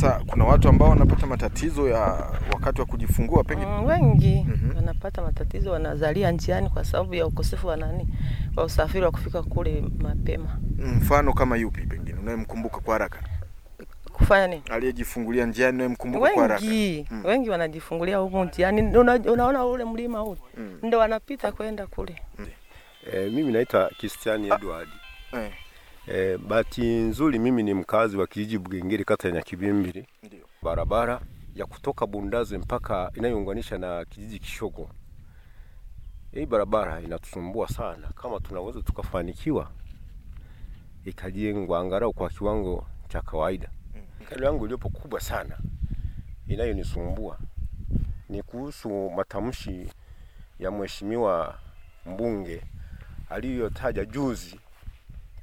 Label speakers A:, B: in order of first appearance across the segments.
A: Sasa kuna watu ambao wanapata matatizo ya wakati wa kujifungua pengine.
B: Mm, wengi
A: Mhm.
B: wanapata matatizo, wanazalia njiani kwa sababu ya ukosefu wa nani, wa usafiri wa kufika kule mapema.
A: Mfano kama yupi pengine unayemkumbuka kwa haraka,
B: Kufanya nini?
A: aliyejifungulia njiani unayemkumbuka kwa haraka?
B: Wengi
A: Mm.
B: wengi wanajifungulia huko njiani, una, unaona ule mlima ule
A: Mm.
B: ndio wanapita kwenda kule.
C: mm. Eh, mimi naitwa Christian Edward.
A: Eh,
C: E, bahati nzuri mimi ni mkazi wa kijiji Bugengeri kata ya Nyakibimbili.
A: ndio.
C: Barabara ya kutoka Bundaze mpaka inayounganisha na kijiji Kishogo. Hii barabara inatusumbua sana. Kama tunaweza tukafanikiwa ikajengwa angalau kwa kiwango cha kawaida. Kero yangu iliyopo kubwa sana inayonisumbua ni kuhusu matamshi ya mheshimiwa mbunge aliyotaja juzi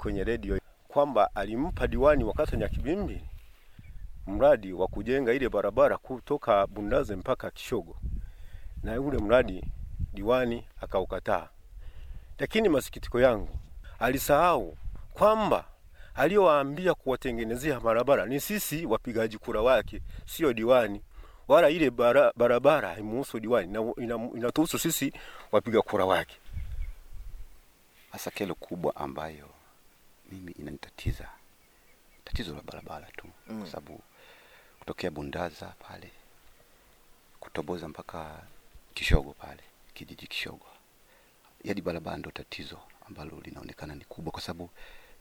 C: kwenye redio kwamba alimpa diwani wa kata Nyakibimbi mradi wa kujenga ile barabara kutoka Bundaze mpaka Kishogo, na ule mradi diwani akaukataa. Lakini masikitiko yangu, alisahau kwamba aliyowaambia kuwatengenezea barabara ni sisi wapigaji kura wake, sio diwani wala ile bara, barabara haimuhusu diwani, ina- ina- inatuhusu sisi wapiga kura wake.
D: Hasa kero kubwa ambayo mimi inanitatiza tatizo la barabara tu
A: Mm.
D: kwa sababu kutokea Bundaza pale kutoboza mpaka Kishogo pale kijiji Kishogo, yadi barabara ndo tatizo ambalo linaonekana ni kubwa, kwa sababu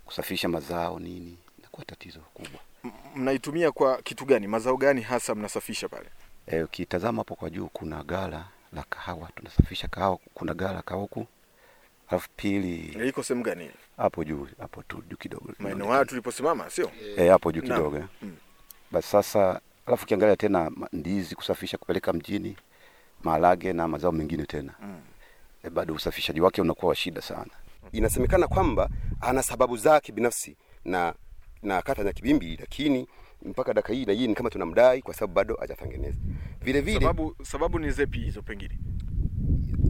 D: kusafirisha mazao nini inakuwa tatizo kubwa.
A: Mnaitumia kwa kitu gani? Mazao gani hasa mnasafisha pale?
D: E, ukitazama hapo kwa juu kuna gala la kahawa, tunasafisha kahawa, kuna gala la kahawa huku, alafu pili
A: iko sehemu gani?
D: hapo juu hapo tu juu kidogo
A: Maeneo haya tuliposimama, sio?
D: Eh, hapo juu kidogo.
A: Mm.
D: Basi sasa, alafu ukiangalia tena ndizi kusafisha kupeleka mjini, maharage na mazao mengine tena
A: Mm.
D: e, bado usafishaji wake unakuwa wa shida sana.
E: Inasemekana kwamba ana sababu zake binafsi na na kata Nyakibimbi, lakini mpaka dakika hii na hii ni kama tunamdai kwa sababu bado hajatengeneza. Vile vile
A: Sababu sababu ni zepi hizo pengine?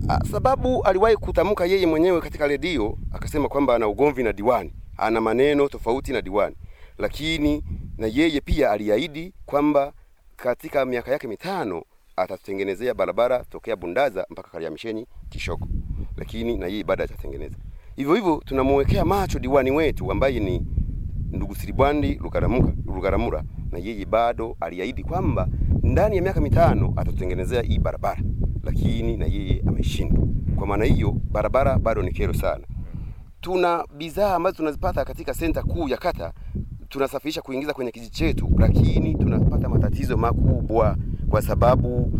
E: Ah, sababu aliwahi kutamka yeye mwenyewe katika redio akasema kwamba ana ugomvi na diwani, ana maneno tofauti na diwani, lakini na yeye pia aliahidi kwamba katika miaka yake mitano atatengenezea barabara tokea Bundaza mpaka Kariamisheni Kishoko, lakini na yeye bado atatengeneza Hivyo hivyo tunamwekea macho diwani wetu ambaye ni ndugu Silibwandi Lugaramuka Lugaramura, na yeye bado aliahidi kwamba ndani ya miaka mitano atatutengenezea hii barabara, lakini na yeye ameshindwa. Kwa maana hiyo barabara bado ni kero sana. Tuna bidhaa ambazo tunazipata katika senta kuu ya kata tunasafirisha kuingiza kwenye kijiji chetu, lakini tunapata matatizo makubwa kwa sababu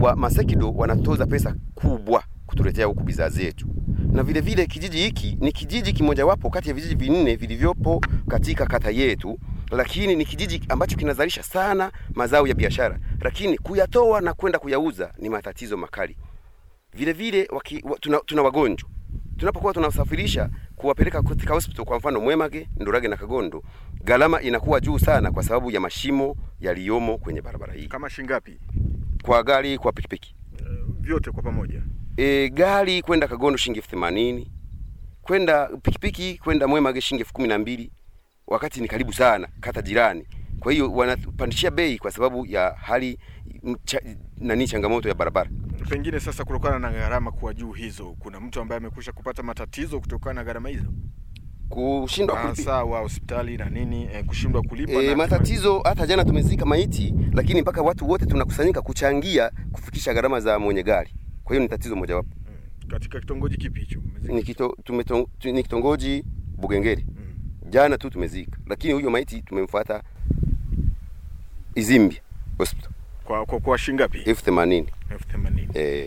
E: wa masekido wanatoza pesa kubwa kutuletea huku bidhaa zetu, na vile vile kijiji hiki ni kijiji kimojawapo kati ya vijiji vinne vilivyopo katika kata yetu, lakini ni kijiji ambacho kinazalisha sana mazao ya biashara, lakini kuyatoa na kwenda kuyauza ni matatizo makali. Vile vile waki, wa, tuna, tuna wagonjwa tunapokuwa tunasafirisha kuwapeleka katika hospital, kwa mfano Mwemage, Ndurage na Kagondo, gharama inakuwa juu sana kwa sababu ya mashimo yaliyomo kwenye barabara hii,
A: Kama shingapi?
E: kwa gari, kwa pikipiki.
A: Vyote kwa pamoja.
E: E, gari kwenda Kagondo shilingi elfu themanini kwenda pikipiki kwenda Mwemage shilingi elfu kumi na mbili wakati ni karibu sana kata jirani. Kwa hiyo wanapandishia bei kwa sababu ya hali cha, nani changamoto ya barabara.
A: Pengine sasa, kutokana na gharama kuwa juu hizo, kuna mtu ambaye amekwisha kupata matatizo kutokana na gharama hizo,
E: Kushindwa kulipa
A: wa hospitali na nini, eh, kushindwa kulipa
E: E,
A: na
E: matatizo hata jana tumezika maiti, lakini mpaka watu wote tunakusanyika kuchangia kufikisha gharama za mwenye gari. Kwa hiyo ni tatizo mojawapo.
A: katika kitongoji kipi hicho?
E: Ni kitongoji Bugengeri. Jana tu tumezika, lakini huyo maiti tumemfuata Izimbia hospital
A: Kwa kwa, kwa shingapi?
E: elfu themanini.
A: elfu themanini.
E: E,